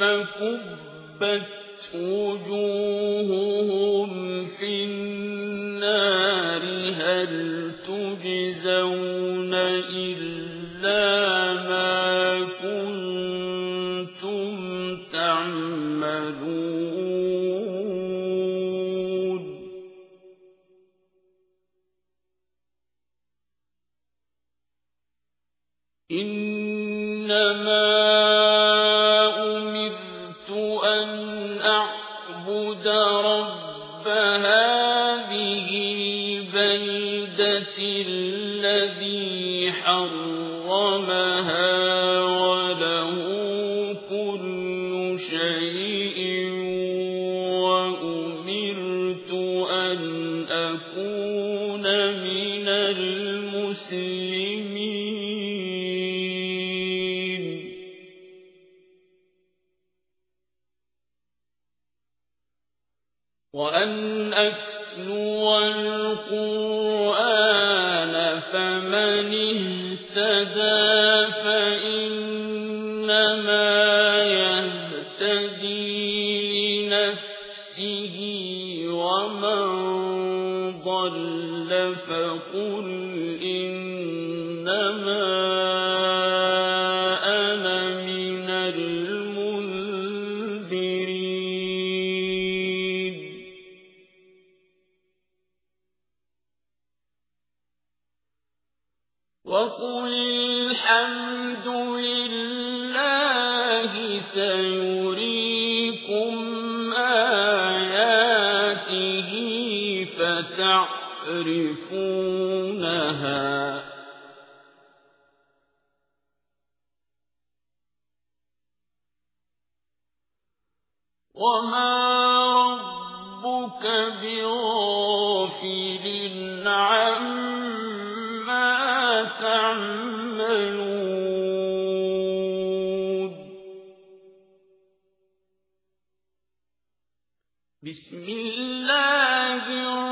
فَكُبَّتْ وُجُوهُهُمْ فِي النَّارِ هَلْ تُجْزَوْنَ إِلَّا مَا كُنتُمْ تَعْمَلُونَ؟ إِنَّمَا الَّذِي حَرَّمَهَا وَلَهُ كُلُّ شَيْءٍ وَأُمِرْتُ أَنْ أَكُونَ مِنَ الْمُسْلِمِينَ. وَأَنْ أَتْلُوَ الْقُرْآنَ لِنَفْسِهِ ۖ وَمَن ضَلَّ فَقُلْ إِنَّمَا أَنَا مِنَ الْمُنذِرِينَ. وَقُلِ الْحَمْدُ لِلَّهِ سَيُرِيكُمْ فَتَعْرِفُونَهَا ۚ وَمَا رَبُّكَ بِغَافِلٍ عَمَّا تَعْمَلُونَ. بِسْمِ اللَّهِ الرَّحْمَٰنِ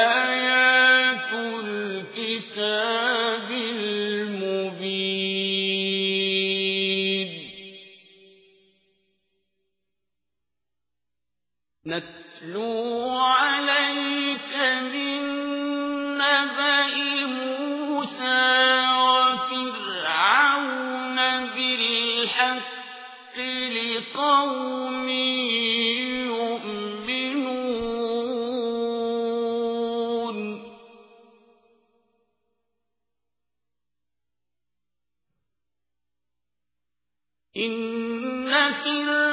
نَتْلُو عَلَيْكَ مِن نَّبَإِ مُوسَىٰ وَفِرْعَوْنَ بِالْحَقِّ لِقَوْمٍ يُؤْمِنُونَ. إِنَّ فِرْعَوْنَ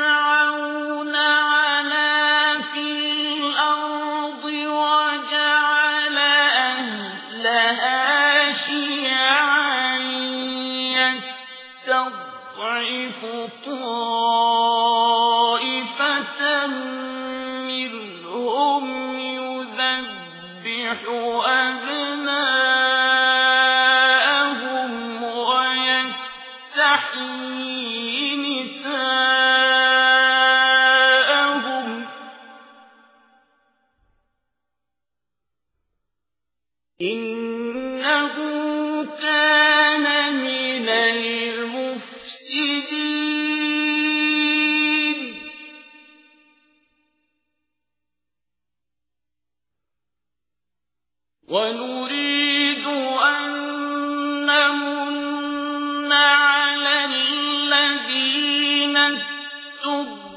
يَسْتَضْعِفُ طَائِفَةً مِّنْهُمْ يُذَبِّحُ أَبْنَاءَهُمْ وَيَسْتَحْيِي نِسَاءَهُمْ ۚ. إِنَّهُ ونريد أن على الذين استضعفون